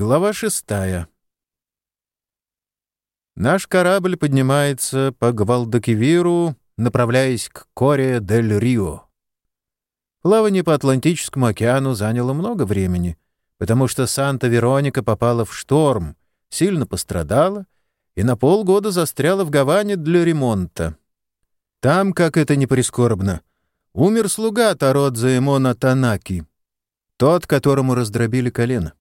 Глава шестая. Наш корабль поднимается по Гвалдокивиру, направляясь к Коре-дель-Рио. Плавание по Атлантическому океану заняло много времени, потому что Санта-Вероника попала в шторм, сильно пострадала и на полгода застряла в Гаване для ремонта. Там, как это не прискорбно, умер слуга Тародзе Эмона Танаки, тот, которому раздробили колено.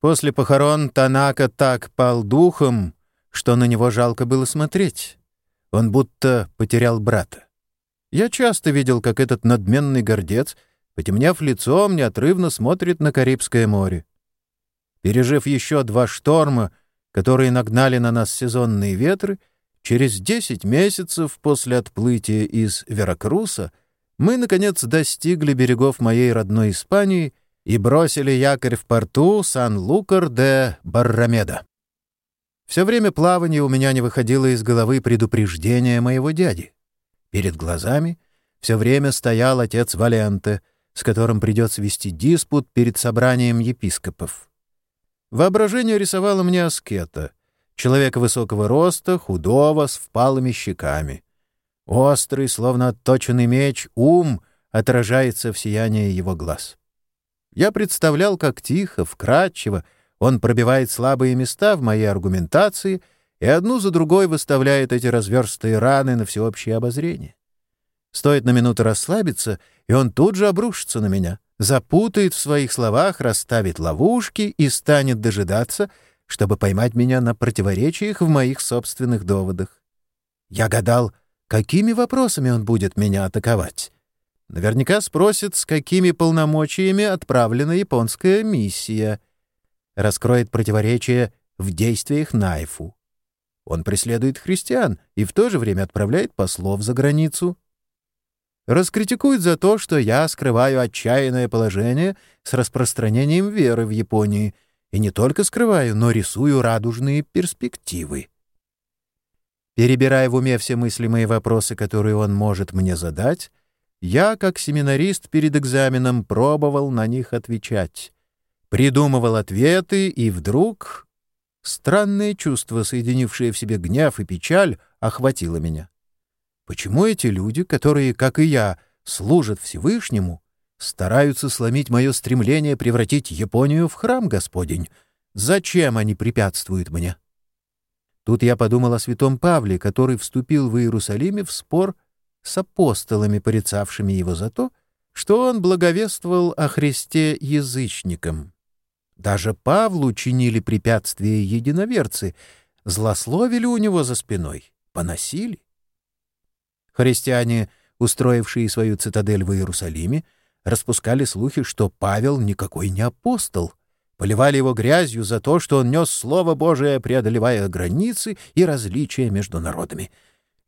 После похорон Танака так пал духом, что на него жалко было смотреть. Он будто потерял брата. Я часто видел, как этот надменный гордец, потемнев лицом, неотрывно смотрит на Карибское море. Пережив еще два шторма, которые нагнали на нас сезонные ветры, через десять месяцев после отплытия из Веракруса мы, наконец, достигли берегов моей родной Испании и бросили якорь в порту Сан-Лукар де Баррамеда. Все время плавания у меня не выходило из головы предупреждение моего дяди. Перед глазами все время стоял отец Валенте, с которым придется вести диспут перед собранием епископов. Воображение рисовало мне аскета, человека высокого роста, худого, с впалыми щеками. Острый, словно отточенный меч, ум отражается в сиянии его глаз. Я представлял, как тихо, вкрадчиво он пробивает слабые места в моей аргументации и одну за другой выставляет эти разверстые раны на всеобщее обозрение. Стоит на минуту расслабиться, и он тут же обрушится на меня, запутает в своих словах, расставит ловушки и станет дожидаться, чтобы поймать меня на противоречиях в моих собственных доводах. Я гадал, какими вопросами он будет меня атаковать. Наверняка спросит, с какими полномочиями отправлена японская миссия. Раскроет противоречия в действиях Найфу. Он преследует христиан и в то же время отправляет послов за границу. Раскритикует за то, что я скрываю отчаянное положение с распространением веры в Японии, и не только скрываю, но рисую радужные перспективы. Перебирая в уме все мыслимые вопросы, которые он может мне задать, я, как семинарист перед экзаменом, пробовал на них отвечать. Придумывал ответы, и вдруг... Странное чувство, соединившее в себе гнев и печаль, охватило меня. Почему эти люди, которые, как и я, служат Всевышнему, стараются сломить мое стремление превратить Японию в храм Господень? Зачем они препятствуют мне? Тут я подумал о святом Павле, который вступил в Иерусалиме в спор с апостолами, порицавшими его за то, что он благовествовал о Христе язычникам. Даже Павлу чинили препятствия единоверцы, злословили у него за спиной, поносили. Христиане, устроившие свою цитадель в Иерусалиме, распускали слухи, что Павел никакой не апостол, поливали его грязью за то, что он нес Слово Божие, преодолевая границы и различия между народами.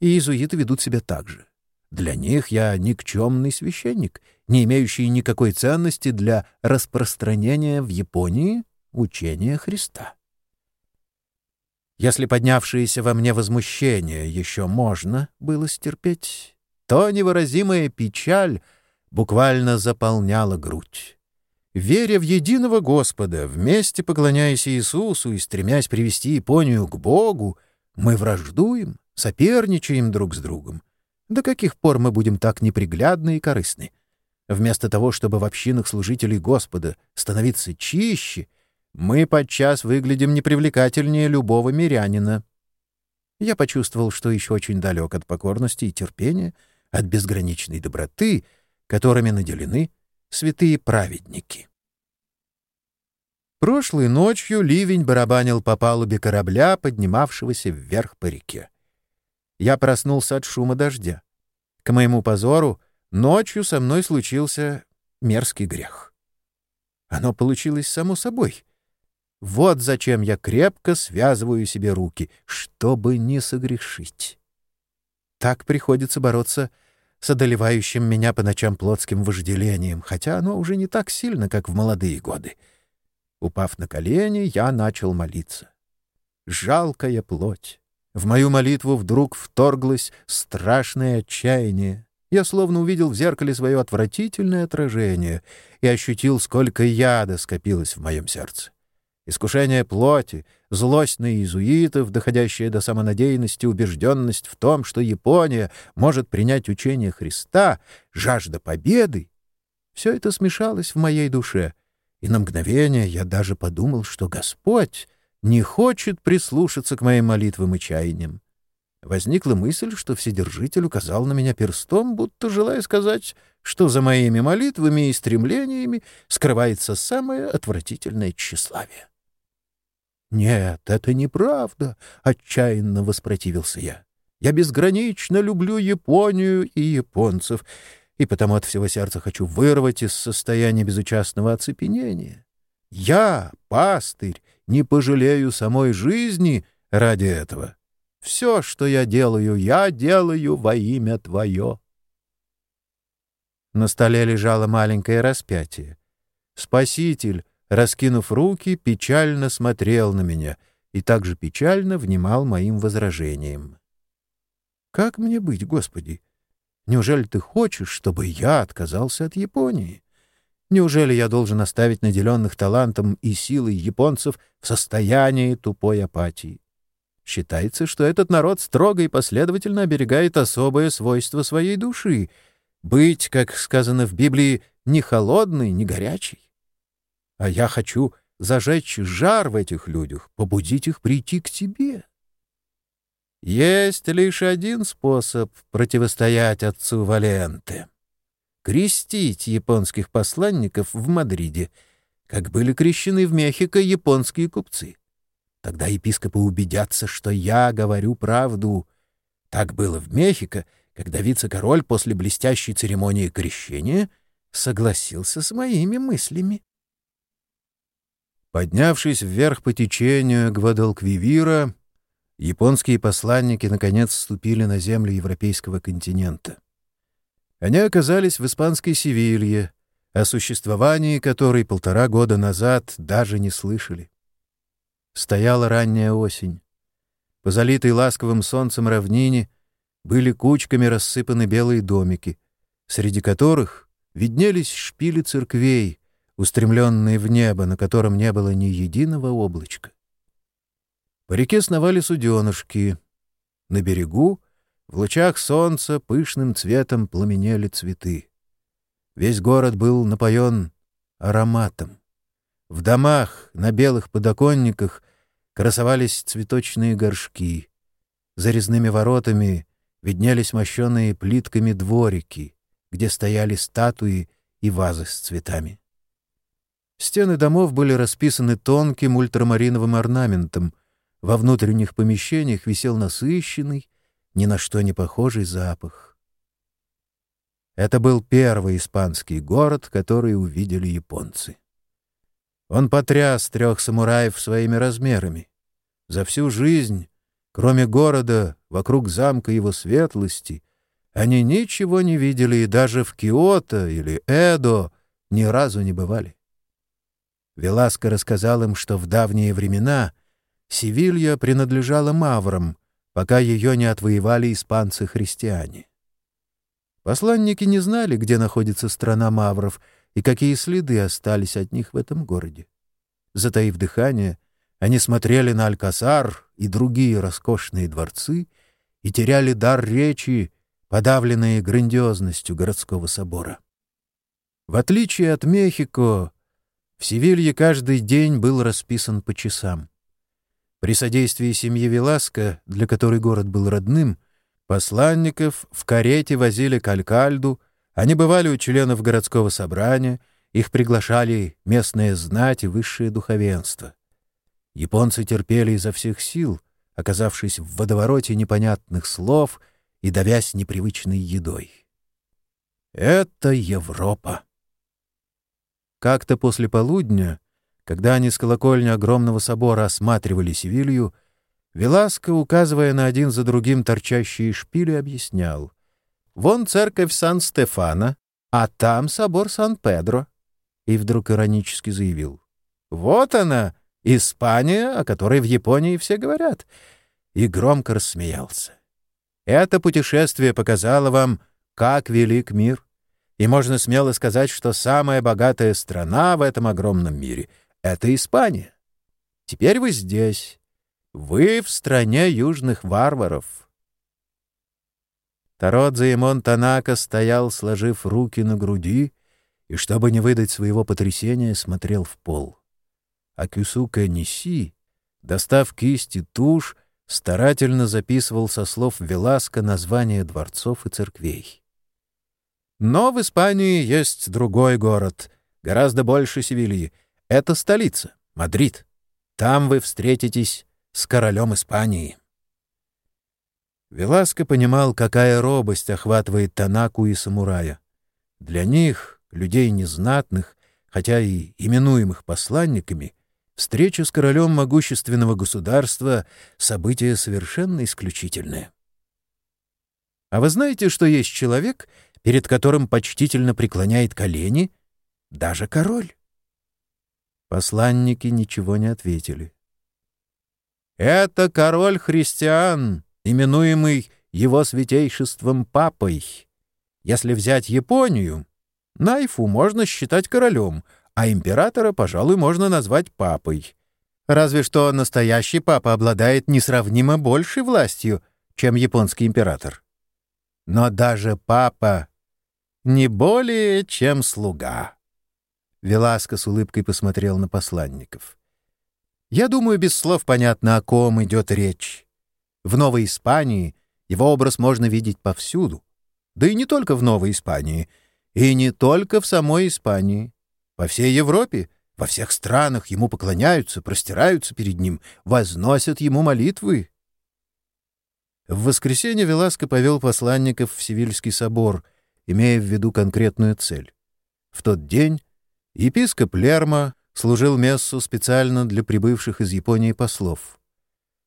И иезуиты ведут себя так же. Для них я никчемный священник, не имеющий никакой ценности для распространения в Японии учения Христа. Если поднявшееся во мне возмущение еще можно было стерпеть, то невыразимая печаль буквально заполняла грудь. Веря в единого Господа, вместе поклоняясь Иисусу и стремясь привести Японию к Богу, мы враждуем, соперничаем друг с другом, до каких пор мы будем так неприглядны и корыстны? Вместо того, чтобы в общинах служителей Господа становиться чище, мы подчас выглядим непривлекательнее любого мирянина. Я почувствовал, что еще очень далек от покорности и терпения, от безграничной доброты, которыми наделены святые праведники. Прошлой ночью ливень барабанил по палубе корабля, поднимавшегося вверх по реке я проснулся от шума дождя. К моему позору, ночью со мной случился мерзкий грех. Оно получилось само собой. Вот зачем я крепко связываю себе руки, чтобы не согрешить. Так приходится бороться с одолевающим меня по ночам плотским вожделением, хотя оно уже не так сильно, как в молодые годы. Упав на колени, я начал молиться. Жалкая плоть. В мою молитву вдруг вторглось страшное отчаяние. Я словно увидел в зеркале свое отвратительное отражение и ощутил, сколько яда скопилось в моем сердце. Искушение плоти, злость на иезуитов, доходящая до самонадеянности убежденность в том, что Япония может принять учение Христа, жажда победы — все это смешалось в моей душе, и на мгновение я даже подумал, что Господь не хочет прислушаться к моим молитвам и чаяниям. Возникла мысль, что Вседержитель указал на меня перстом, будто желая сказать, что за моими молитвами и стремлениями скрывается самое отвратительное тщеславие. «Нет, это неправда», — отчаянно воспротивился я. «Я безгранично люблю Японию и японцев, и потому от всего сердца хочу вырвать из состояния безучастного оцепенения. Я, пастырь, не пожалею самой жизни ради этого. Все, что я делаю, я делаю во имя Твое». На столе лежало маленькое распятие. Спаситель, раскинув руки, печально смотрел на меня и также печально внимал моим возражениям. «Как мне быть, Господи? Неужели Ты хочешь, чтобы я отказался от Японии? Неужели я должен оставить наделенных талантом и силой японцев в состоянии тупой апатии? Считается, что этот народ строго и последовательно оберегает особое свойство своей души — быть, как сказано в Библии, не холодный, не горячий. А я хочу зажечь жар в этих людях, побудить их прийти к тебе. Есть лишь один способ противостоять отцу Валенте — крестить японских посланников в Мадриде, как были крещены в Мехико японские купцы. Тогда епископы убедятся, что я говорю правду. Так было в Мехико, когда вице-король после блестящей церемонии крещения согласился с моими мыслями. Поднявшись вверх по течению Гвадалквивира, японские посланники наконец вступили на землю европейского континента. Они оказались в испанской Севилье, о существовании которой полтора года назад даже не слышали. Стояла ранняя осень. По залитой ласковым солнцем равнине были кучками рассыпаны белые домики, среди которых виднелись шпили церквей, устремленные в небо, на котором не было ни единого облачка. По реке сновали суденышки. На берегу, в лучах солнца, пышным цветом пламенели цветы. Весь город был напоен ароматом. В домах, на белых подоконниках красовались цветочные горшки. За резными воротами виднелись мощенные плитками дворики, где стояли статуи и вазы с цветами. Стены домов были расписаны тонким ультрамариновым орнаментом. Во внутренних помещениях висел насыщенный, ни на что не похожий запах. Это был первый испанский город, который увидели японцы. Он потряс трех самураев своими размерами. За всю жизнь, кроме города, вокруг замка его светлости, они ничего не видели и даже в Киото или Эдо ни разу не бывали. Веласко рассказал им, что в давние времена Севилья принадлежала маврам, пока ее не отвоевали испанцы-христиане. Посланники не знали, где находится страна мавров и какие следы остались от них в этом городе. Затаив дыхание, они смотрели на Алькасар и другие роскошные дворцы и теряли дар речи, подавленные грандиозностью городского собора. В отличие от Мехико, в Севилье каждый день был расписан по часам. При содействии семьи Веласко, для которой город был родным, посланников в карете возили к Алькальду, они бывали у членов городского собрания, их приглашали местные знать и высшее духовенство. Японцы терпели изо всех сил, оказавшись в водовороте непонятных слов и давясь непривычной едой. Это Европа. Как-то после полудня, когда они с колокольни огромного собора осматривали Севилью, Веласко, указывая на один за другим торчащие шпили, объяснял. «Вон церковь Сан-Стефана, а там собор Сан-Педро». И вдруг иронически заявил. «Вот она, Испания, о которой в Японии все говорят». И громко рассмеялся. «Это путешествие показало вам, как велик мир. И можно смело сказать, что самая богатая страна в этом огромном мире — это Испания. Теперь вы здесь. Вы в стране южных варваров. Тародзе Имон Танака стоял, сложив руки на груди, и, чтобы не выдать своего потрясения, смотрел в пол. А Кюсука Ниси, достав кисть и тушь, старательно записывал со слов Веласка названия дворцов и церквей. Но в Испании есть другой город, гораздо больше Севильи. Это столица, Мадрид. Там вы встретитесь с королем Испании. Веласко понимал, какая робость охватывает Танаку и самурая. Для них, людей незнатных, хотя и именуемых посланниками, встреча с королем могущественного государства — событие совершенно исключительное. А вы знаете, что есть человек, перед которым почтительно преклоняет колени даже король? Посланники ничего не ответили. «Это король христиан, именуемый его святейшеством папой. Если взять Японию, Найфу можно считать королем, а императора, пожалуй, можно назвать папой. Разве что настоящий папа обладает несравнимо большей властью, чем японский император. Но даже папа не более, чем слуга. Веласко с улыбкой посмотрел на посланников. «Я думаю, без слов понятно, о ком идет речь. В Новой Испании его образ можно видеть повсюду. Да и не только в Новой Испании, и не только в самой Испании. По всей Европе, во всех странах ему поклоняются, простираются перед ним, возносят ему молитвы. В воскресенье Веласко повел посланников в Севильский собор, имея в виду конкретную цель. В тот день епископ Лерма служил мессу специально для прибывших из Японии послов.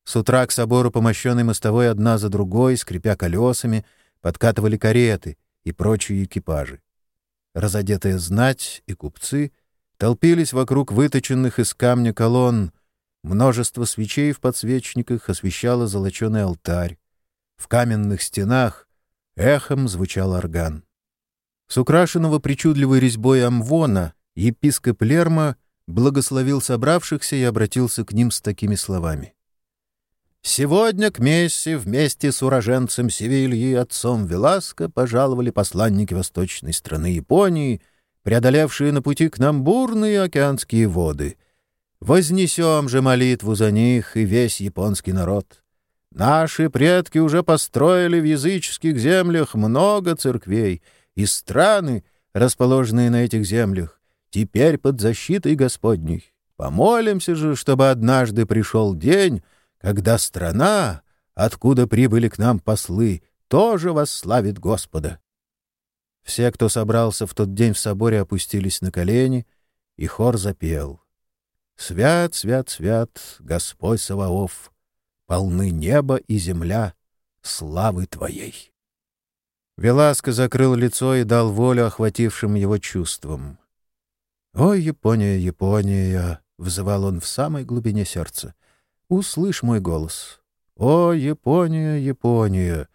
С утра к собору по мощенной мостовой одна за другой, скрипя колесами, подкатывали кареты и прочие экипажи. Разодетая знать и купцы толпились вокруг выточенных из камня колонн, множество свечей в подсвечниках освещало золоченый алтарь. В каменных стенах эхом звучал орган. С украшенного причудливой резьбой амвона епископ Лерма благословил собравшихся и обратился к ним с такими словами. Сегодня к Мессе вместе с уроженцем Севильи отцом Веласко пожаловали посланники восточной страны Японии, преодолевшие на пути к нам бурные океанские воды. Вознесем же молитву за них и весь японский народ. Наши предки уже построили в языческих землях много церквей, и страны, расположенные на этих землях, теперь под защитой Господней. Помолимся же, чтобы однажды пришел день, когда страна, откуда прибыли к нам послы, тоже восславит Господа. Все, кто собрался в тот день в соборе, опустились на колени, и хор запел. «Свят, свят, свят, Господь Саваоф, полны небо и земля славы Твоей». Веласко закрыл лицо и дал волю охватившим его чувствам. «Ой, Япония, Япония!» — взывал он в самой глубине сердца — услышь мой голос. О, Япония, Япония!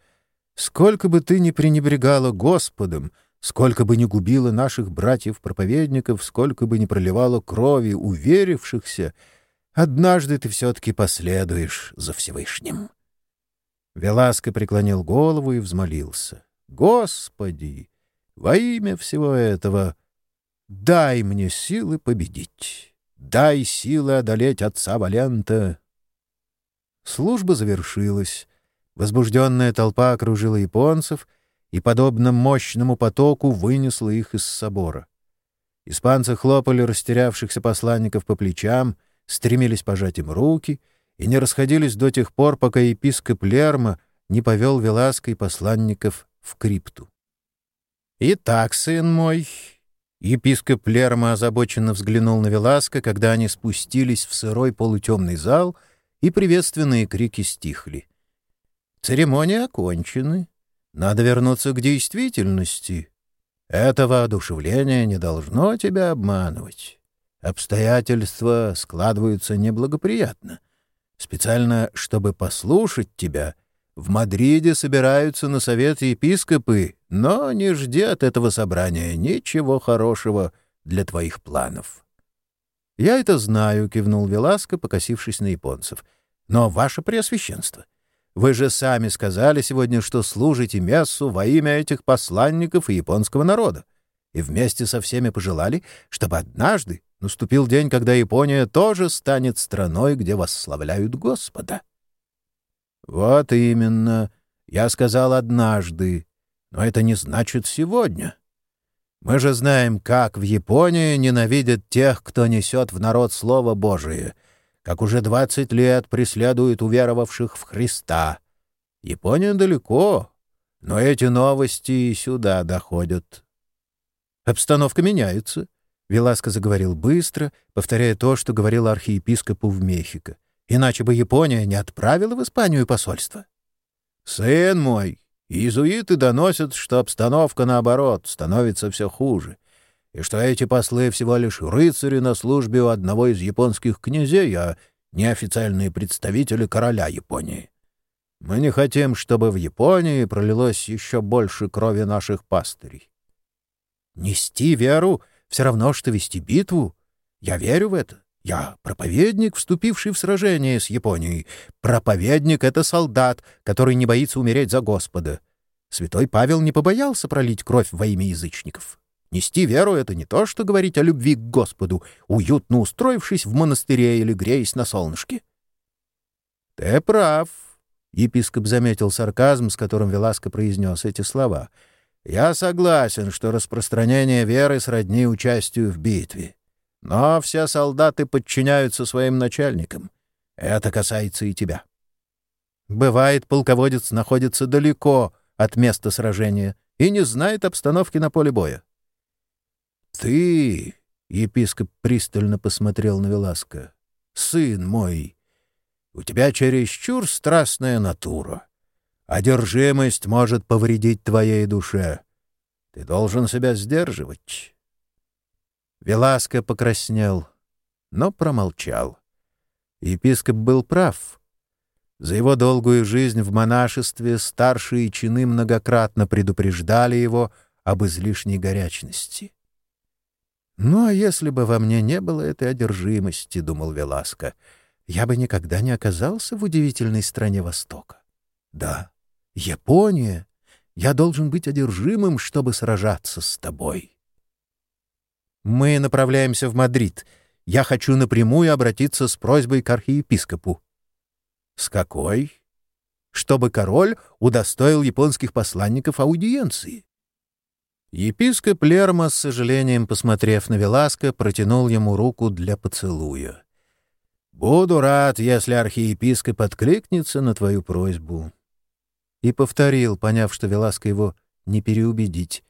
Сколько бы ты ни пренебрегала Господом, сколько бы ни губила наших братьев-проповедников, сколько бы ни проливала крови уверившихся, однажды ты все-таки последуешь за Всевышним. Веласко преклонил голову и взмолился. «Господи, во имя всего этого дай мне силы победить, дай силы одолеть отца Валента, Служба завершилась. Возбужденная толпа окружила японцев и, подобно мощному потоку, вынесла их из собора. Испанцы хлопали растерявшихся посланников по плечам, стремились пожать им руки и не расходились до тех пор, пока епископ Лерма не повел Велаской посланников в крипту. «Итак, сын мой...» Епископ Лерма озабоченно взглянул на Веласка, когда они спустились в сырой полутемный зал — и приветственные крики стихли. Церемонии окончены. Надо вернуться к действительности. Это воодушевление не должно тебя обманывать. Обстоятельства складываются неблагоприятно. Специально, чтобы послушать тебя, в Мадриде собираются на совет епископы, но не жди от этого собрания ничего хорошего для твоих планов. «Я это знаю», — кивнул Веласко, покосившись на японцев. «Но, ваше преосвященство, вы же сами сказали сегодня, что служите мессу во имя этих посланников и японского народа, и вместе со всеми пожелали, чтобы однажды наступил день, когда Япония тоже станет страной, где восславляют Господа». «Вот именно. Я сказал однажды. Но это не значит сегодня. Мы же знаем, как в Японии ненавидят тех, кто несет в народ Слово Божие, как уже двадцать лет преследуют уверовавших в Христа. Япония далеко, но эти новости и сюда доходят. Обстановка меняется. Веласко заговорил быстро, повторяя то, что говорил архиепископу в Мехико. Иначе бы Япония не отправила в Испанию посольство. «Сын мой, иезуиты доносят, что обстановка, наоборот, становится все хуже, и что эти послы всего лишь рыцари на службе у одного из японских князей, а не официальные представители короля Японии. Мы не хотим, чтобы в Японии пролилось еще больше крови наших пастырей. Нести веру — все равно, что вести битву. Я верю в это. Я проповедник, вступивший в сражение с Японией. Проповедник — это солдат, который не боится умереть за Господа. Святой Павел не побоялся пролить кровь во имя язычников. Нести веру — это не то, что говорить о любви к Господу, уютно устроившись в монастыре или греясь на солнышке. — Ты прав, — епископ заметил сарказм, с которым Веласко произнес эти слова. — Я согласен, что распространение веры сродни участию в битве. Но все солдаты подчиняются своим начальникам. Это касается и тебя. Бывает, полководец находится далеко от места сражения и не знает обстановки на поле боя. «Ты, — епископ пристально посмотрел на Веласко, — сын мой, у тебя чересчур страстная натура. Одержимость может повредить твоей душе. Ты должен себя сдерживать. Веласко покраснел, но промолчал. Епископ был прав. За его долгую жизнь в монашестве старшие чины многократно предупреждали его об излишней горячности. «Ну, а если бы во мне не было этой одержимости, — думал Веласко, — я бы никогда не оказался в удивительной стране Востока. Да, Япония, я должен быть одержимым, чтобы сражаться с тобой». Мы направляемся в Мадрид. Я хочу напрямую обратиться с просьбой к архиепископу». «С какой?» «Чтобы король удостоил японских посланников аудиенции». Епископ Лерма, с сожалением посмотрев на Веласко, протянул ему руку для поцелуя. «Буду рад, если архиепископ откликнется на твою просьбу». И повторил, поняв, что Веласко его не переубедить.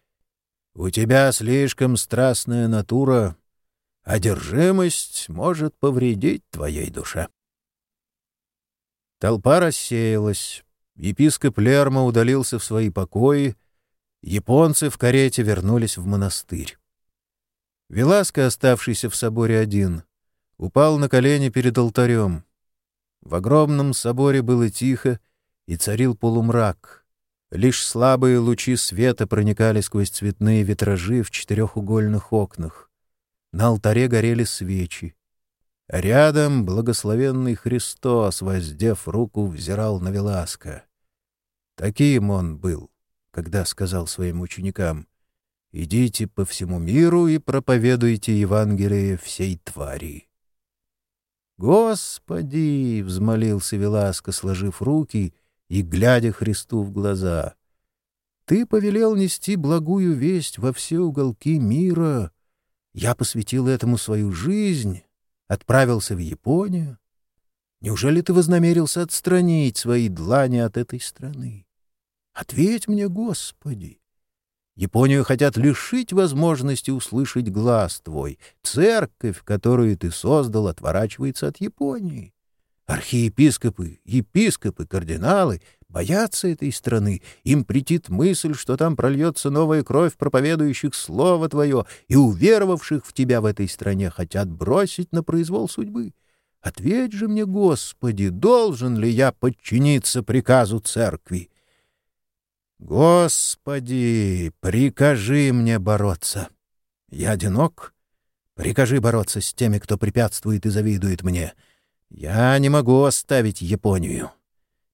У тебя слишком страстная натура. Одержимость может повредить твоей душе. Толпа рассеялась. Епископ Лерма удалился в свои покои. Японцы в карете вернулись в монастырь. Веласко, оставшийся в соборе один, упал на колени перед алтарем. В огромном соборе было тихо, и царил полумрак — Лишь слабые лучи света проникали сквозь цветные витражи в четырехугольных окнах. На алтаре горели свечи. рядом благословенный Христос, воздев руку, взирал на Веласка. Таким он был, когда сказал своим ученикам «Идите по всему миру и проповедуйте Евангелие всей твари». «Господи!» — взмолился Веласка, сложив руки — и глядя Христу в глаза. «Ты повелел нести благую весть во все уголки мира. Я посвятил этому свою жизнь, отправился в Японию. Неужели ты вознамерился отстранить свои длани от этой страны? Ответь мне, Господи!» Японию хотят лишить возможности услышать глаз твой. Церковь, которую ты создал, отворачивается от Японии. Архиепископы, епископы, кардиналы боятся этой страны. Им претит мысль, что там прольется новая кровь проповедующих Слово Твое и уверовавших в Тебя в этой стране хотят бросить на произвол судьбы. Ответь же мне, Господи, должен ли я подчиниться приказу церкви? Господи, прикажи мне бороться. Я одинок, Прикажи бороться с теми, кто препятствует и завидует мне. Я не могу оставить Японию.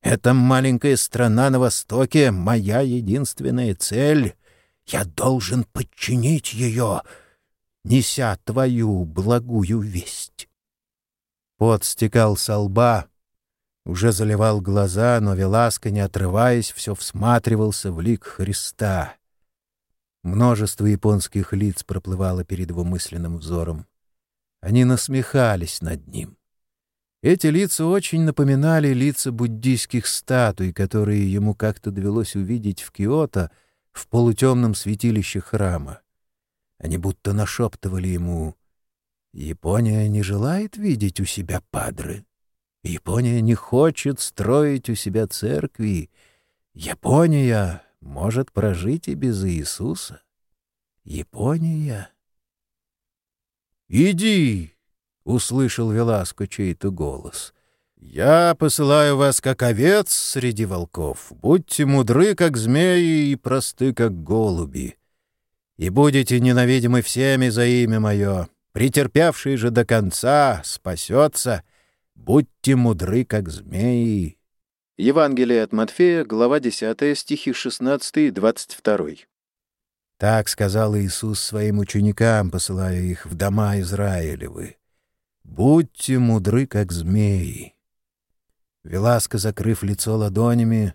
Эта маленькая страна на Востоке — моя единственная цель. Я должен подчинить ее, неся твою благую весть. Пот стекал со лба, уже заливал глаза, но Веласко, не отрываясь, все всматривался в лик Христа. Множество японских лиц проплывало перед его мысленным взором. Они насмехались над ним. Эти лица очень напоминали лица буддийских статуй, которые ему как-то довелось увидеть в Киото в полутемном святилище храма. Они будто нашептывали ему «Япония не желает видеть у себя падры. Япония не хочет строить у себя церкви. Япония может прожить и без Иисуса. Япония...» «Иди!» Услышал Веласко чей-то голос. «Я посылаю вас, как овец среди волков. Будьте мудры, как змеи, и просты, как голуби. И будете ненавидимы всеми за имя мое. Претерпевший же до конца спасется. Будьте мудры, как змеи». Евангелие от Матфея, глава 10, стихи 16 и 22. Так сказал Иисус своим ученикам, посылая их в дома Израилевы. Будьте мудры, как змеи. Веласко, закрыв лицо ладонями,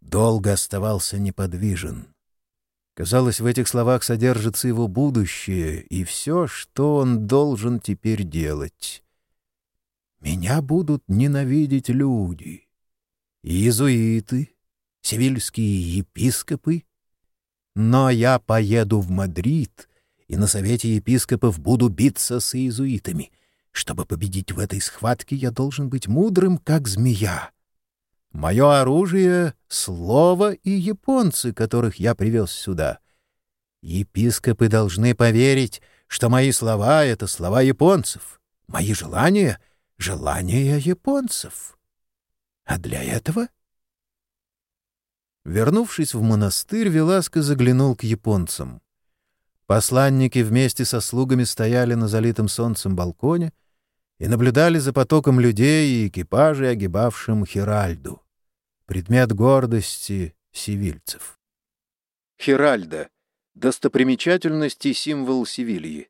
долго оставался неподвижен. Казалось, в этих словах содержится его будущее и все, что он должен теперь делать. «Меня будут ненавидеть люди, иезуиты, севильские епископы, но я поеду в Мадрид и на совете епископов буду биться с иезуитами» Чтобы победить в этой схватке, я должен быть мудрым, как змея. Мое оружие — слово и японцы, которых я привез сюда. Епископы должны поверить, что мои слова — это слова японцев, мои желания — желания японцев. А для этого... Вернувшись в монастырь, Веласко заглянул к японцам. Посланники вместе со слугами стояли на залитом солнцем балконе и наблюдали за потоком людей и экипажей, огибавшим Хиральду, предмет гордости сивильцев. Хиральда — достопримечательность и символ Севильи.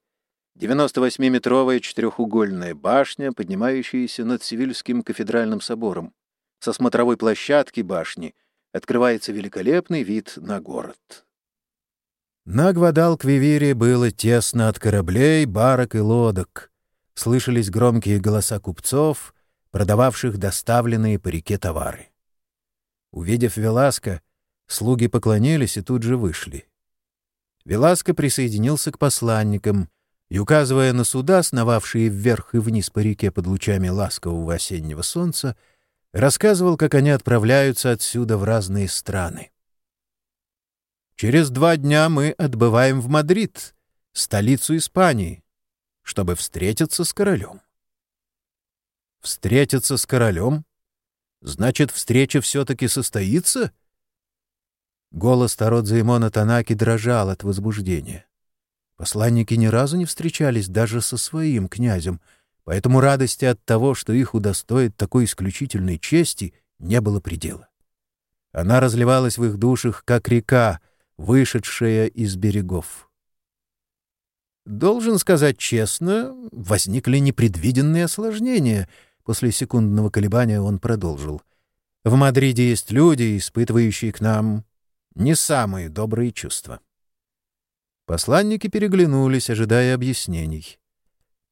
98-метровая четырехугольная башня, поднимающаяся над Севильским кафедральным собором. Со смотровой площадки башни открывается великолепный вид на город. На Гвадалквивире было тесно от кораблей, барок и лодок. Слышались громкие голоса купцов, продававших доставленные по реке товары. Увидев Веласко, слуги поклонились и тут же вышли. Веласко присоединился к посланникам и, указывая на суда, сновавшие вверх и вниз по реке под лучами ласкового осеннего солнца, рассказывал, как они отправляются отсюда в разные страны. Через два дня мы отбываем в Мадрид, столицу Испании, чтобы встретиться с королем. Встретиться с королем? Значит, встреча все-таки состоится? Голос Тародзаимона Танаки дрожал от возбуждения. Посланники ни разу не встречались даже со своим князем, поэтому радости от того, что их удостоит такой исключительной чести, не было предела. Она разливалась в их душах, как река, вышедшая из берегов. Должен сказать честно, возникли непредвиденные осложнения. После секундного колебания он продолжил. В Мадриде есть люди, испытывающие к нам не самые добрые чувства. Посланники переглянулись, ожидая объяснений.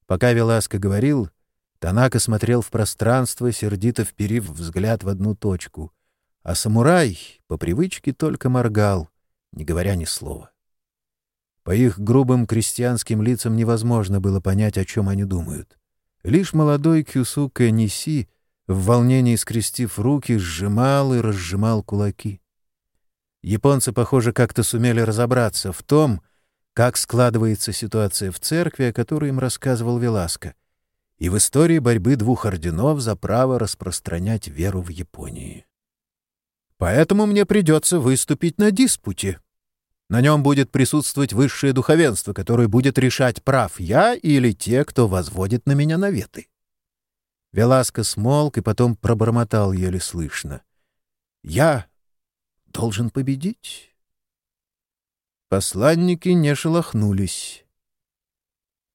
Пока Веласко говорил, Танака смотрел в пространство, сердито вперив взгляд в одну точку, а самурай по привычке только моргал — не говоря ни слова. По их грубым крестьянским лицам невозможно было понять, о чем они думают. Лишь молодой Кюсука Ниси, в волнении скрестив руки, сжимал и разжимал кулаки. Японцы, похоже, как-то сумели разобраться в том, как складывается ситуация в церкви, о которой им рассказывал Веласко, и в истории борьбы двух орденов за право распространять веру в Японии. Поэтому мне придется выступить на диспуте, На нем будет присутствовать высшее духовенство, которое будет решать, прав я или те, кто возводит на меня наветы. Веласко смолк и потом пробормотал еле слышно. «Я должен победить?» Посланники не шелохнулись.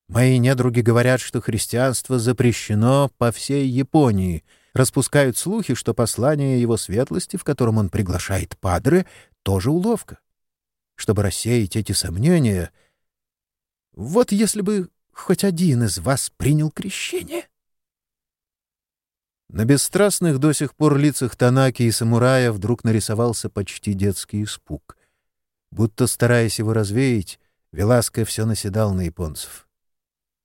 Мои недруги говорят, что христианство запрещено по всей Японии. Распускают слухи, что послание его светлости, в котором он приглашает падре, тоже уловка. Чтобы рассеять эти сомнения, вот если бы хоть один из вас принял крещение. На бесстрастных до сих пор лицах Танаки и самурая вдруг нарисовался почти детский испуг. Будто, стараясь его развеять, Веласко все наседал на японцев.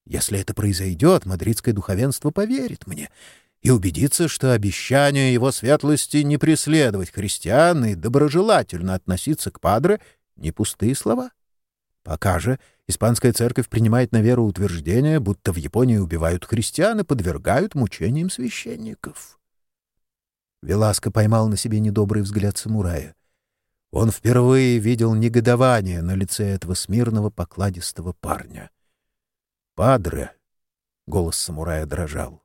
Если это произойдет, мадридское духовенство поверит мне и убедится, что обещание его светлости не преследовать христиан и доброжелательно относиться к падре — не пустые слова. Пока же испанская церковь принимает на веру утверждение, будто в Японии убивают христиан и подвергают мучениям священников. Веласко поймал на себе недобрый взгляд самурая. Он впервые видел негодование на лице этого смирного покладистого парня. «Падре!» — голос самурая дрожал.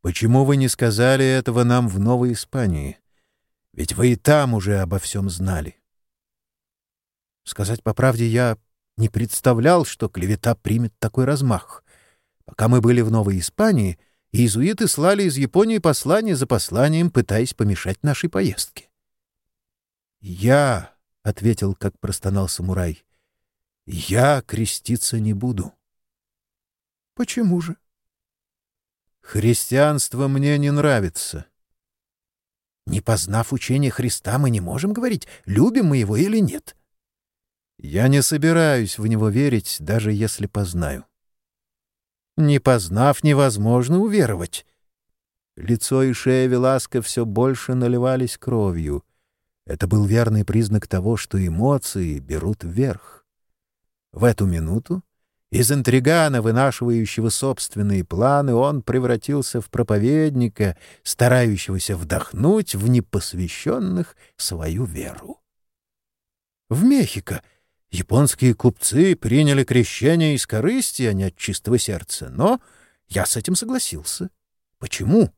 «Почему вы не сказали этого нам в Новой Испании? Ведь вы и там уже обо всем знали». Сказать по правде, я не представлял, что клевета примет такой размах. Пока мы были в Новой Испании, иезуиты слали из Японии послание за посланием, пытаясь помешать нашей поездке. «Я», — ответил, как простонал самурай, — «я креститься не буду». Почему же? Христианство мне не нравится. Не познав учение Христа, мы не можем говорить, любим мы его или нет. Я не собираюсь в него верить, даже если познаю. Не познав, невозможно уверовать. Лицо и шея Веласка все больше наливались кровью. Это был верный признак того, что эмоции берут вверх. В эту минуту из интригана, вынашивающего собственные планы, он превратился в проповедника, старающегося вдохнуть в непосвященных свою веру. В Мехико японские купцы приняли крещение из корысти, а не от чистого сердца, но я с этим согласился. Почему?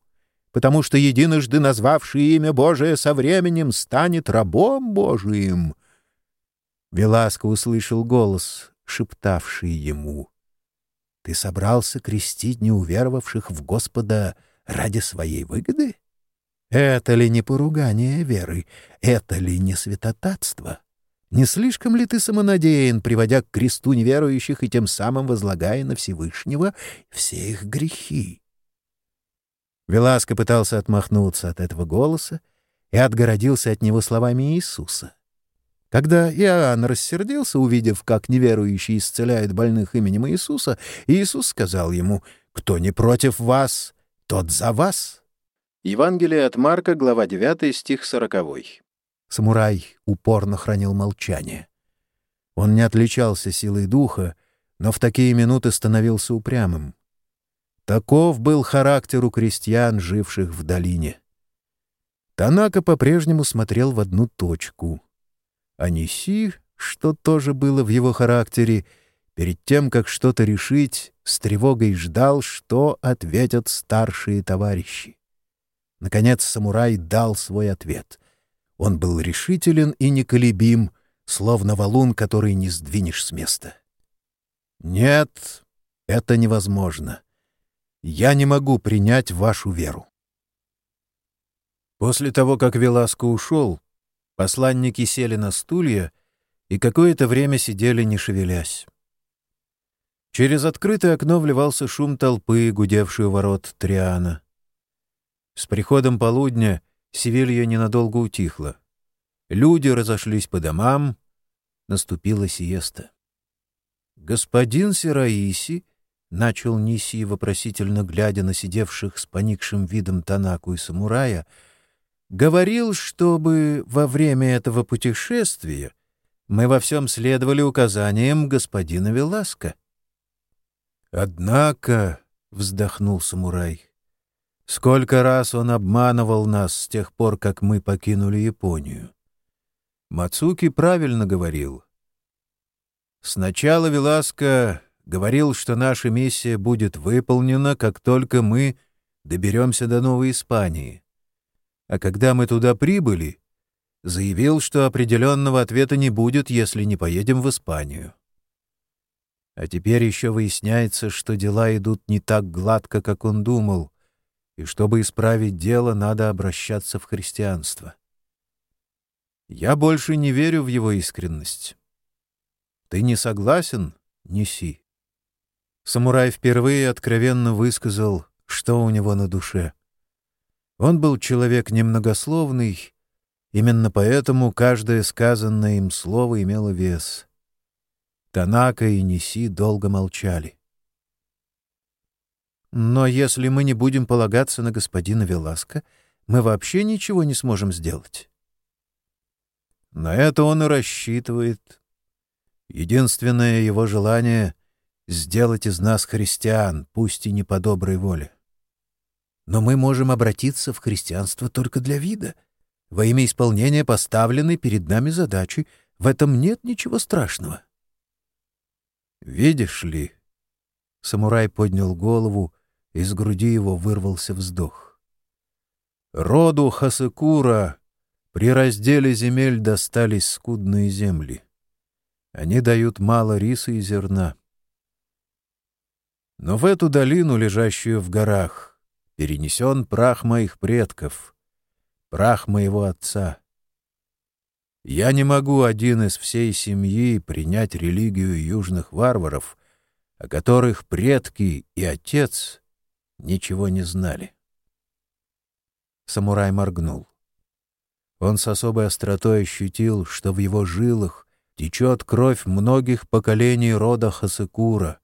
Потому что единожды назвавший имя Божие со временем станет рабом Божиим. Веласко услышал голос шептавший ему, «Ты собрался крестить неуверовавших в Господа ради своей выгоды? Это ли не поругание веры? Это ли не святотатство? Не слишком ли ты самонадеян, приводя к кресту неверующих и тем самым возлагая на Всевышнего все их грехи?» Веласко пытался отмахнуться от этого голоса и отгородился от него словами Иисуса. Когда Иоанн рассердился, увидев, как неверующие исцеляют больных именем Иисуса, Иисус сказал ему, «Кто не против вас, тот за вас». Евангелие от Марка, глава 9, стих 40. Самурай упорно хранил молчание. Он не отличался силой духа, но в такие минуты становился упрямым. Таков был характер у крестьян, живших в долине. Танака по-прежнему смотрел в одну точку — Аниси, что тоже было в его характере, перед тем, как что-то решить, с тревогой ждал, что ответят старшие товарищи. Наконец самурай дал свой ответ. Он был решителен и неколебим, словно валун, который не сдвинешь с места. «Нет, это невозможно. Я не могу принять вашу веру». После того, как Веласко ушел, Посланники сели на стулья и какое-то время сидели, не шевелясь. Через открытое окно вливался шум толпы, гудевший у ворот Триана. С приходом полудня Севилья ненадолго утихла. Люди разошлись по домам, наступила сиеста. «Господин Сираиси», — начал Ниси, вопросительно глядя на сидевших с поникшим видом Танаку и самурая, — говорил, чтобы во время этого путешествия мы во всем следовали указаниям господина Веласка. «Однако», — вздохнул самурай, — «сколько раз он обманывал нас с тех пор, как мы покинули Японию. Мацуки правильно говорил. Сначала Веласко говорил, что наша миссия будет выполнена, как только мы доберемся до Новой Испании. А когда мы туда прибыли, заявил, что определенного ответа не будет, если не поедем в Испанию. А теперь еще выясняется, что дела идут не так гладко, как он думал, и чтобы исправить дело, надо обращаться в христианство. Я больше не верю в его искренность. Ты не согласен? Неси. Самурай впервые откровенно высказал, что у него на душе. Он был человек немногословный, именно поэтому каждое сказанное им слово имело вес. Танака и Неси долго молчали. «Но если мы не будем полагаться на господина Веласка, мы вообще ничего не сможем сделать». На это он и рассчитывает. Единственное его желание — сделать из нас христиан, пусть и не по доброй воле. Но мы можем обратиться в христианство только для вида. Во имя исполнения поставленной перед нами задачи в этом нет ничего страшного. «Видишь ли...» Самурай поднял голову, из груди его вырвался вздох. «Роду Хасакура при разделе земель достались скудные земли. Они дают мало риса и зерна. Но в эту долину, лежащую в горах, перенесен прах моих предков, прах моего отца. Я не могу один из всей семьи принять религию южных варваров, о которых предки и отец ничего не знали. Самурай моргнул. Он с особой остротой ощутил, что в его жилах течет кровь многих поколений рода Хасекура.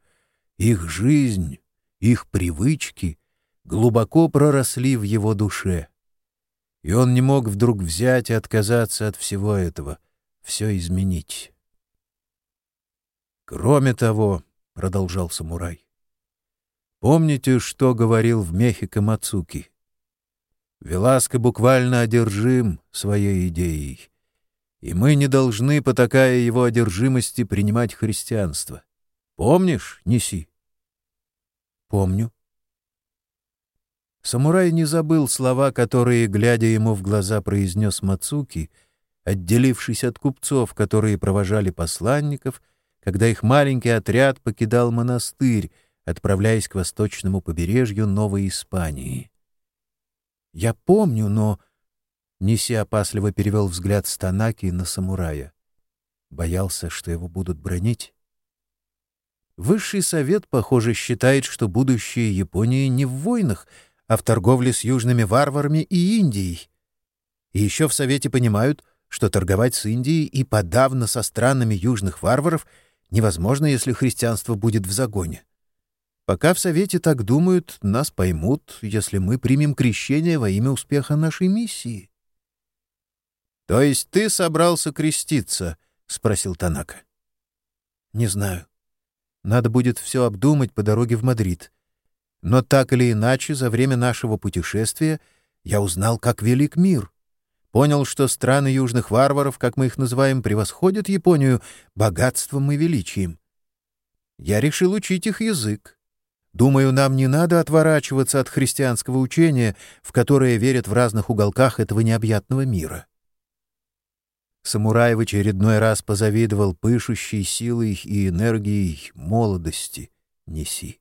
Их жизнь, их привычки глубоко проросли в его душе. И он не мог вдруг взять и отказаться от всего этого, все изменить. «Кроме того», — продолжал самурай, — «помните, что говорил в Мехико Мацуки?» Веласко буквально одержим своей идеей, и мы не должны, потакая его одержимости, принимать христианство. Помнишь, Неси? Помню. Самурай не забыл слова, которые, глядя ему в глаза, произнес Мацуки, отделившись от купцов, которые провожали посланников, когда их маленький отряд покидал монастырь, отправляясь к восточному побережью Новой Испании. Я помню, но... Неси опасливо перевел взгляд с Танаки на самурая. Боялся, что его будут бронить. Высший совет, похоже, считает, что будущее Японии не в войнах, а в торговле с южными варварами и Индией. И еще в совете понимают, что торговать с Индией и подавно со странами южных варваров невозможно, если христианство будет в загоне. Пока в Совете так думают, нас поймут, если мы примем крещение во имя успеха нашей миссии. — То есть ты собрался креститься? — спросил Танака. — Не знаю. Надо будет все обдумать по дороге в Мадрид. Но так или иначе, за время нашего путешествия я узнал, как велик мир. Понял, что страны южных варваров, как мы их называем, превосходят Японию богатством и величием. Я решил учить их язык. Думаю, нам не надо отворачиваться от христианского учения, в которое верят в разных уголках этого необъятного мира. Самурай в очередной раз позавидовал пышущей силой и энергией молодости Неси.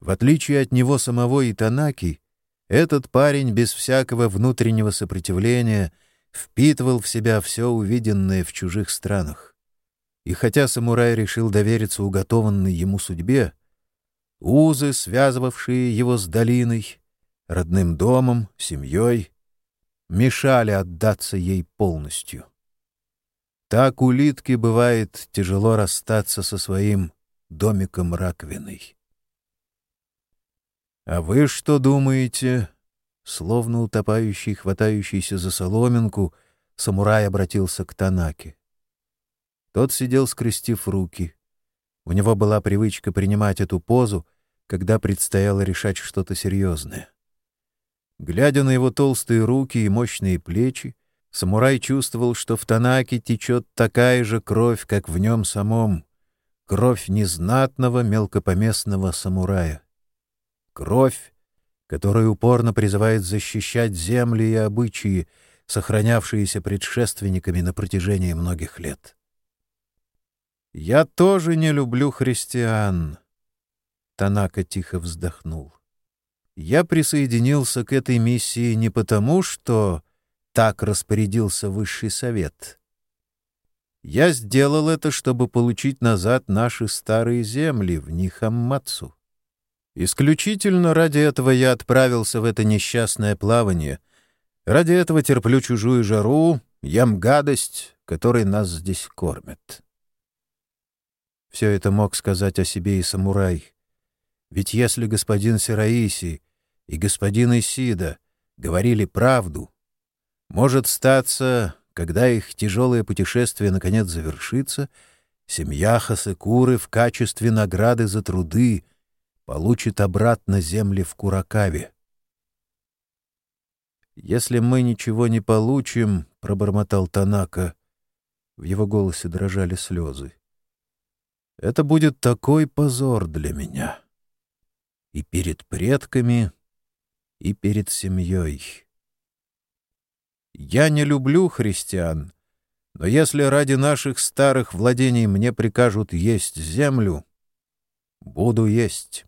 В отличие от него самого и Танаки, этот парень без всякого внутреннего сопротивления впитывал в себя все увиденное в чужих странах. И хотя самурай решил довериться уготованной ему судьбе, Узы, связывавшие его с долиной, родным домом, семьей, мешали отдаться ей полностью. Так улитке бывает тяжело расстаться со своим домиком раковиной. «А вы что думаете?» Словно утопающий, хватающийся за соломинку, самурай обратился к Танаке. Тот сидел, скрестив руки, у него была привычка принимать эту позу, когда предстояло решать что-то серьезное. Глядя на его толстые руки и мощные плечи, Самурай чувствовал, что в Танаке течет такая же кровь, как в нем самом. Кровь незнатного мелкопоместного самурая. Кровь, которая упорно призывает защищать земли и обычаи, сохранявшиеся предшественниками на протяжении многих лет. «Я тоже не люблю христиан», — Танака тихо вздохнул. «Я присоединился к этой миссии не потому, что так распорядился Высший Совет. Я сделал это, чтобы получить назад наши старые земли в Нихаммацу. Исключительно ради этого я отправился в это несчастное плавание — Ради этого терплю чужую жару, ем гадость, которой нас здесь кормят. Все это мог сказать о себе и самурай. Ведь если господин Сираиси и господин Исида говорили правду, может статься, когда их тяжелое путешествие наконец завершится, семья Хасекуры в качестве награды за труды получит обратно земли в Куракаве. «Если мы ничего не получим», — пробормотал Танака. В его голосе дрожали слезы. «Это будет такой позор для меня. И перед предками, и перед семьей. Я не люблю христиан, но если ради наших старых владений мне прикажут есть землю, буду есть».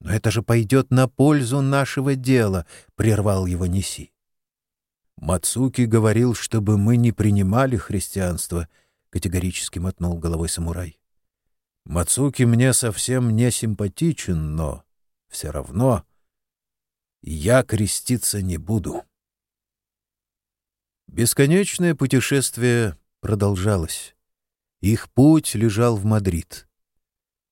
«Но это же пойдет на пользу нашего дела», — прервал его Неси. «Мацуки говорил, чтобы мы не принимали христианство», — категорически мотнул головой самурай. «Мацуки мне совсем не симпатичен, но все равно я креститься не буду». Бесконечное путешествие продолжалось. Их путь лежал в Мадрид.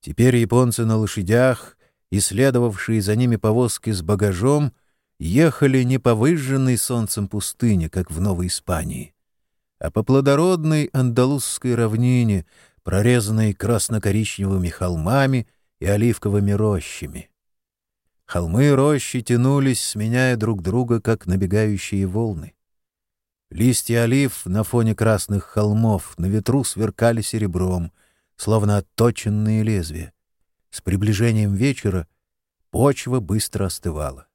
Теперь японцы на лошадях и следовавшие за ними повозки с багажом ехали не по выжженной солнцем пустыне, как в Новой Испании, а по плодородной андалузской равнине, прорезанной красно-коричневыми холмами и оливковыми рощами. Холмы и рощи тянулись, сменяя друг друга, как набегающие волны. Листья олив на фоне красных холмов на ветру сверкали серебром, словно отточенные лезвия. С приближением вечера почва быстро остывала.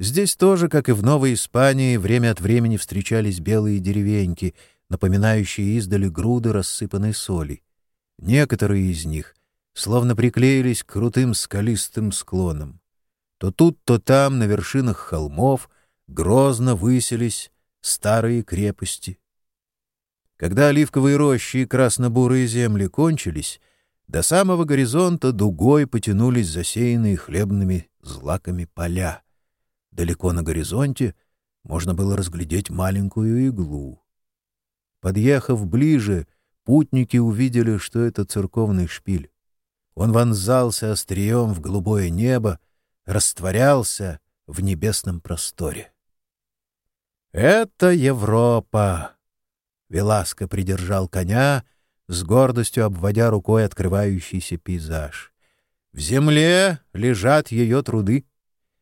Здесь тоже, как и в Новой Испании, время от времени встречались белые деревеньки, напоминающие издали груды рассыпанной соли. Некоторые из них словно приклеились к крутым скалистым склонам. То тут, то там, на вершинах холмов, грозно высились старые крепости. Когда оливковые рощи и красно-бурые земли кончились, до самого горизонта дугой потянулись засеянные хлебными злаками поля. Далеко на горизонте можно было разглядеть маленькую иглу. Подъехав ближе, путники увидели, что это церковный шпиль. Он вонзался острием в голубое небо, растворялся в небесном просторе. «Это Европа!» Веласко придержал коня — с гордостью обводя рукой открывающийся пейзаж. В земле лежат ее труды,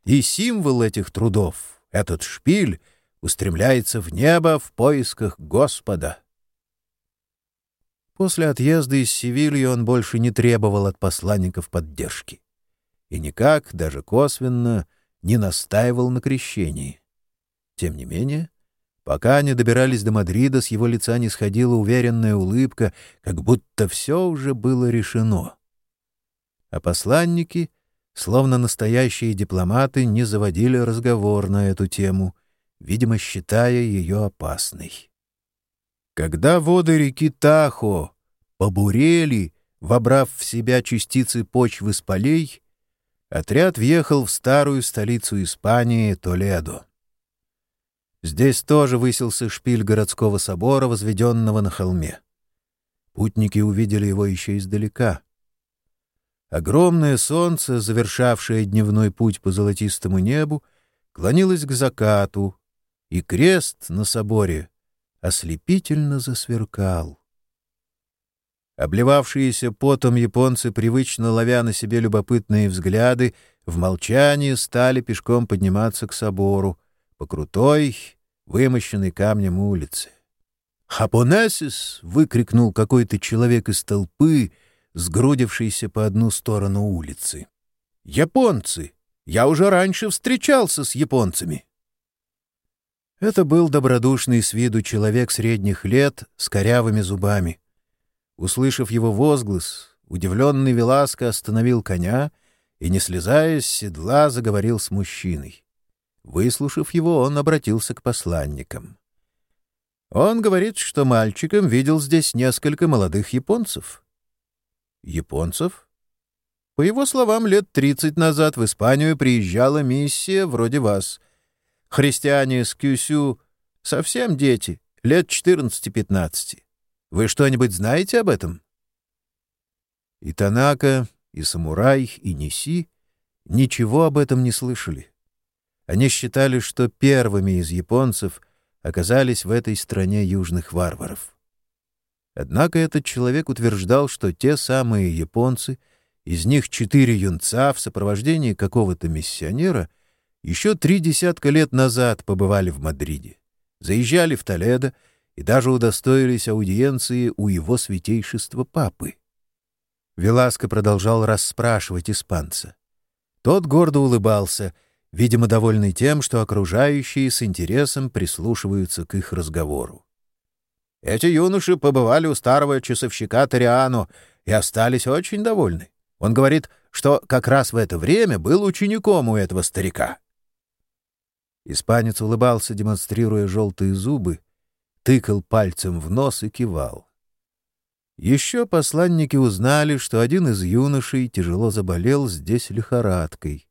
и символ этих трудов, этот шпиль, устремляется в небо в поисках Господа. После отъезда из Севильи он больше не требовал от посланников поддержки. И никак, даже косвенно, не настаивал на крещении. Тем не менее, Пока они добирались до Мадрида, с его лица не сходила уверенная улыбка, как будто все уже было решено. А посланники, словно настоящие дипломаты, не заводили разговор на эту тему, видимо, считая ее опасной. Когда воды реки Тахо побурели, вобрав в себя частицы почвы с полей, отряд въехал в старую столицу Испании Толедо. Здесь тоже высился шпиль городского собора, возведенного на холме. Путники увидели его еще издалека. Огромное солнце, завершавшее дневной путь по золотистому небу, клонилось к закату, и крест на соборе ослепительно засверкал. Обливавшиеся потом японцы, привычно ловя на себе любопытные взгляды, в молчании стали пешком подниматься к собору, по крутой, вымощенной камнем улице. «Хапонесис!» — выкрикнул какой-то человек из толпы, сгрудившийся по одну сторону улицы. «Японцы! Я уже раньше встречался с японцами!» Это был добродушный с виду человек средних лет с корявыми зубами. Услышав его возглас, удивленный Веласко остановил коня и, не слезая с седла, заговорил с мужчиной. Выслушав его, он обратился к посланникам. Он говорит, что мальчиком видел здесь несколько молодых японцев. Японцев? По его словам, лет тридцать назад в Испанию приезжала миссия вроде вас. Христиане с Кюсю совсем дети, лет четырнадцати-пятнадцати. Вы что-нибудь знаете об этом? И Танака, и Самурай, и Неси ничего об этом не слышали. Они считали, что первыми из японцев — оказались в этой стране южных варваров. Однако этот человек утверждал, что те самые японцы, из них четыре юнца в сопровождении какого-то миссионера, еще три десятка лет назад побывали в Мадриде, заезжали в Толедо и даже удостоились аудиенции у его святейшества папы. Веласко продолжал расспрашивать испанца. Тот гордо улыбался — видимо, довольный тем, что окружающие с интересом прислушиваются к их разговору. Эти юноши побывали у старого часовщика Ториано и остались очень довольны. Он говорит, что как раз в это время был учеником у этого старика. Испанец улыбался, демонстрируя желтые зубы, тыкал пальцем в нос и кивал. Еще посланники узнали, что один из юношей тяжело заболел здесь лихорадкой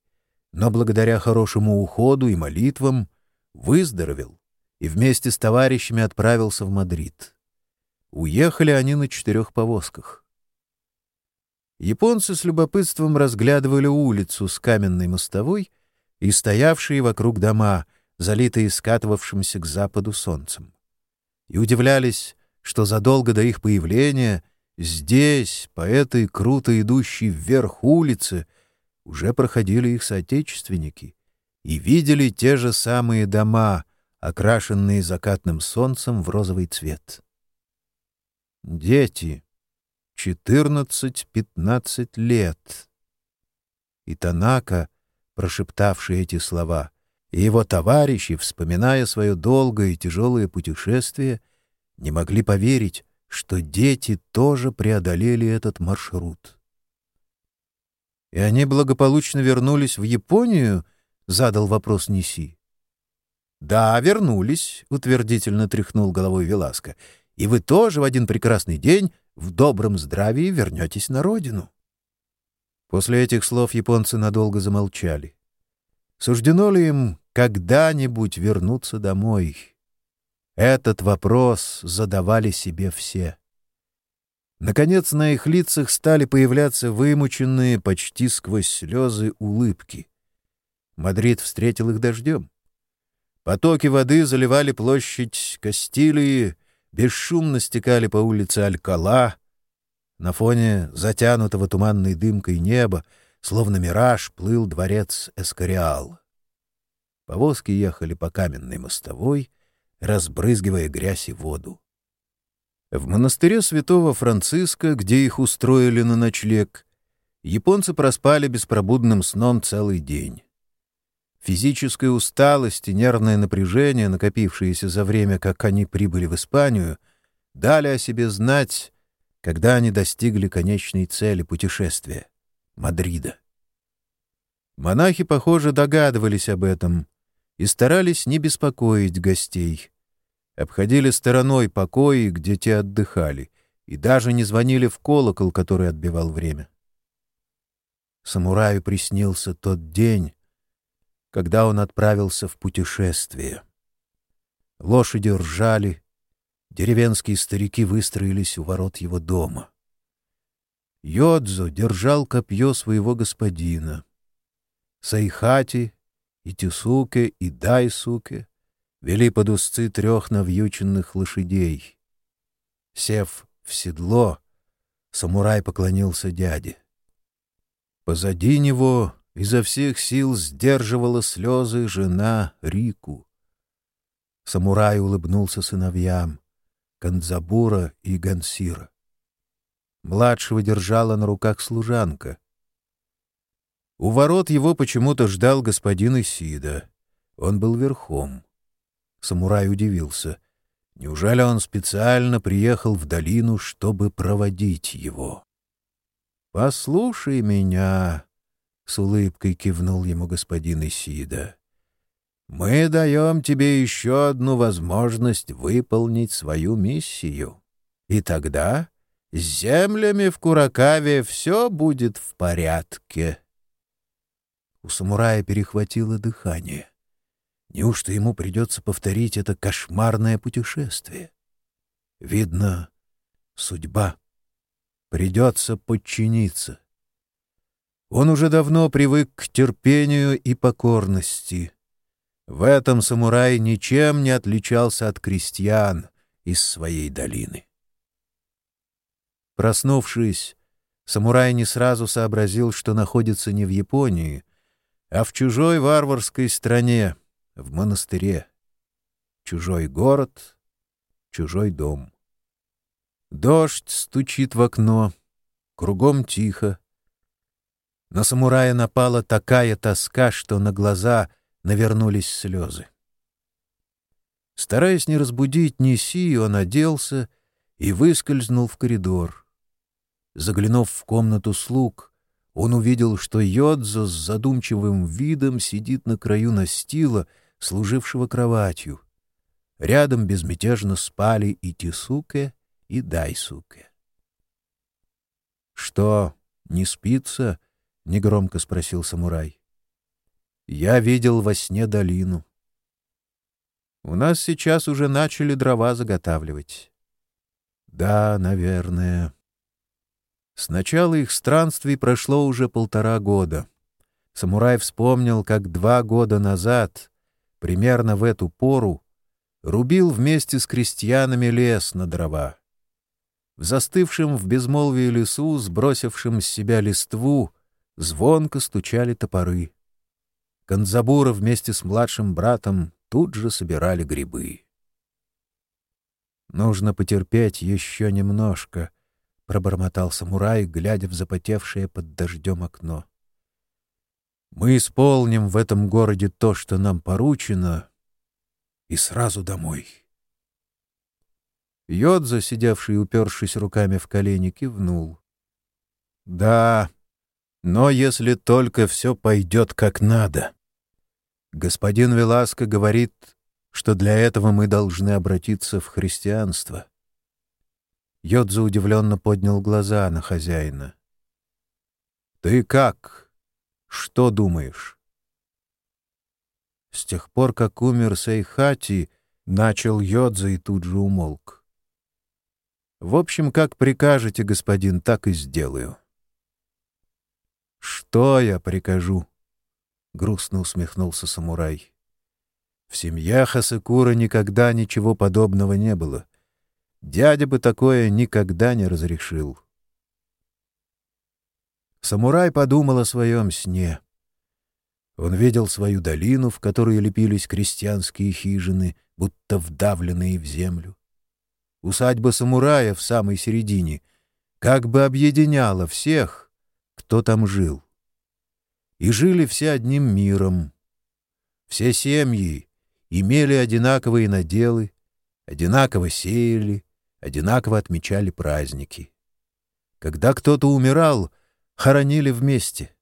но благодаря хорошему уходу и молитвам выздоровел и вместе с товарищами отправился в Мадрид. Уехали они на четырех повозках. Японцы с любопытством разглядывали улицу с каменной мостовой и стоявшие вокруг дома, залитые скатывавшимся к западу солнцем. И удивлялись, что задолго до их появления здесь, по этой круто идущей вверх улице, уже проходили их соотечественники и видели те же самые дома, окрашенные закатным солнцем в розовый цвет. Дети, четырнадцать-пятнадцать лет. И Танака, прошептавший эти слова, и его товарищи, вспоминая свое долгое и тяжелое путешествие, не могли поверить, что дети тоже преодолели этот маршрут. «И они благополучно вернулись в Японию?» — задал вопрос Неси. «Да, вернулись», — утвердительно тряхнул головой Веласко. «И вы тоже в один прекрасный день в добром здравии вернетесь на родину». После этих слов японцы надолго замолчали. Суждено ли им когда-нибудь вернуться домой? Этот вопрос задавали себе все. Наконец на их лицах стали появляться вымученные почти сквозь слезы улыбки. Мадрид встретил их дождем. Потоки воды заливали площадь Кастилии, бесшумно стекали по улице Алькала. На фоне затянутого туманной дымкой неба, словно мираж, плыл дворец Эскориал. Повозки ехали по каменной мостовой, разбрызгивая грязь и воду. В монастыре святого Франциска, где их устроили на ночлег, японцы проспали беспробудным сном целый день. Физическая усталость и нервное напряжение, накопившиеся за время, как они прибыли в Испанию, дали о себе знать, когда они достигли конечной цели путешествия — Мадрида. Монахи, похоже, догадывались об этом и старались не беспокоить гостей — обходили стороной покои, где те отдыхали, и даже не звонили в колокол, который отбивал время. Самураю приснился тот день, когда он отправился в путешествие. Лошади ржали, деревенские старики выстроились у ворот его дома. Йодзо держал копье своего господина. Сайхати и Тисуке и Дайсуке вели под узцы трех навьюченных лошадей. Сев в седло, самурай поклонился дяде. Позади него изо всех сил сдерживала слезы жена Рику, Самурай улыбнулся сыновьям Канзабура и Гансира. Младшего держала на руках служанка. У ворот его почему-то ждал господин Исида. Он был верхом. Самурай удивился. Неужели он специально приехал в долину, чтобы проводить его? «Послушай меня», — с улыбкой кивнул ему господин Исида. «Мы даем тебе еще одну возможность выполнить свою миссию. И тогда с землями в Куракаве все будет в порядке». У самурая перехватило дыхание. Неужто ему придется повторить это кошмарное путешествие? Видно, судьба. Придется подчиниться. Он уже давно привык к терпению и покорности. В этом самурай ничем не отличался от крестьян из своей долины. Проснувшись, самурай не сразу сообразил, что находится не в Японии, а в чужой варварской стране — в монастыре. Чужой город, чужой дом. Дождь стучит в окно, кругом тихо. На самурая напала такая тоска, что на глаза навернулись слезы. Стараясь не разбудить Неси, он оделся и выскользнул в коридор. Заглянув в комнату слуг, он увидел, что Йодзо с задумчивым видом сидит на краю настила, служившего кроватью. Рядом безмятежно спали и Тисуке, и Дайсуке. «Что, не спится?» — негромко спросил самурай. «Я видел во сне долину. У нас сейчас уже начали дрова заготавливать». «Да, наверное». С начала их странствий прошло уже полтора года. Самурай вспомнил, как два года назад примерно в эту пору, рубил вместе с крестьянами лес на дрова. В застывшем в безмолвии лесу, сбросившем с себя листву, звонко стучали топоры. Канзабура вместе с младшим братом тут же собирали грибы. «Нужно потерпеть еще немножко», — пробормотал самурай, глядя в запотевшее под дождем окно. Мы исполним в этом городе то, что нам поручено, и сразу домой. Йодза, сидевший, упершись руками в колени, кивнул. «Да, но если только все пойдет как надо. Господин Веласко говорит, что для этого мы должны обратиться в христианство». Йодза удивленно поднял глаза на хозяина. «Ты как?» Что думаешь? С тех пор, как умер Сейхати, начал Йодза и тут же умолк. В общем, как прикажете, господин, так и сделаю. Что я прикажу? Грустно усмехнулся самурай. В семье Хасакура никогда ничего подобного не было. Дядя бы такое никогда не разрешил. Самурай подумал о своем сне. Он видел свою долину, в которой лепились крестьянские хижины, будто вдавленные в землю. Усадьба самурая в самой середине как бы объединяла всех, кто там жил. И жили все одним миром. Все семьи имели одинаковые наделы, одинаково сеяли, одинаково отмечали праздники. Когда кто-то умирал, хоронили вместе.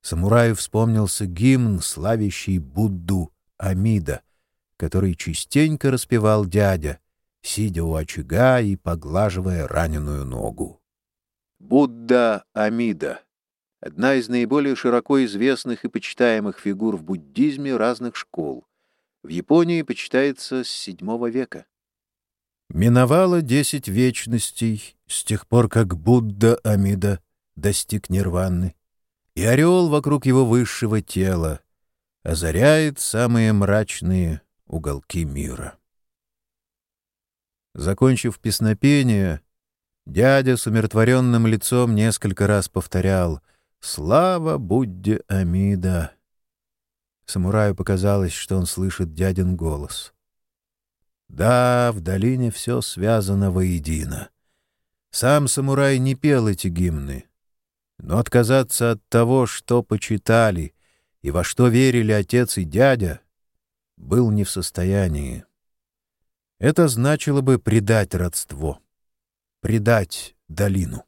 Самураю вспомнился гимн, славящий Будду Амида, который частенько распевал дядя, сидя у очага и поглаживая раненую ногу. Будда Амида — одна из наиболее широко известных и почитаемых фигур в буддизме разных школ. В Японии почитается с VII века. Миновало десять вечностей с тех пор, как Будда Амида достиг нирваны, и ореол вокруг его высшего тела озаряет самые мрачные уголки мира. Закончив песнопение, дядя с умиротворенным лицом несколько раз повторял «Слава Будде Амида!». Самураю показалось, что он слышит дядин голос. Да, в долине все связано воедино. Сам самурай не пел эти гимны, но отказаться от того, что почитали и во что верили отец и дядя, был не в состоянии. Это значило бы предать родство, предать долину.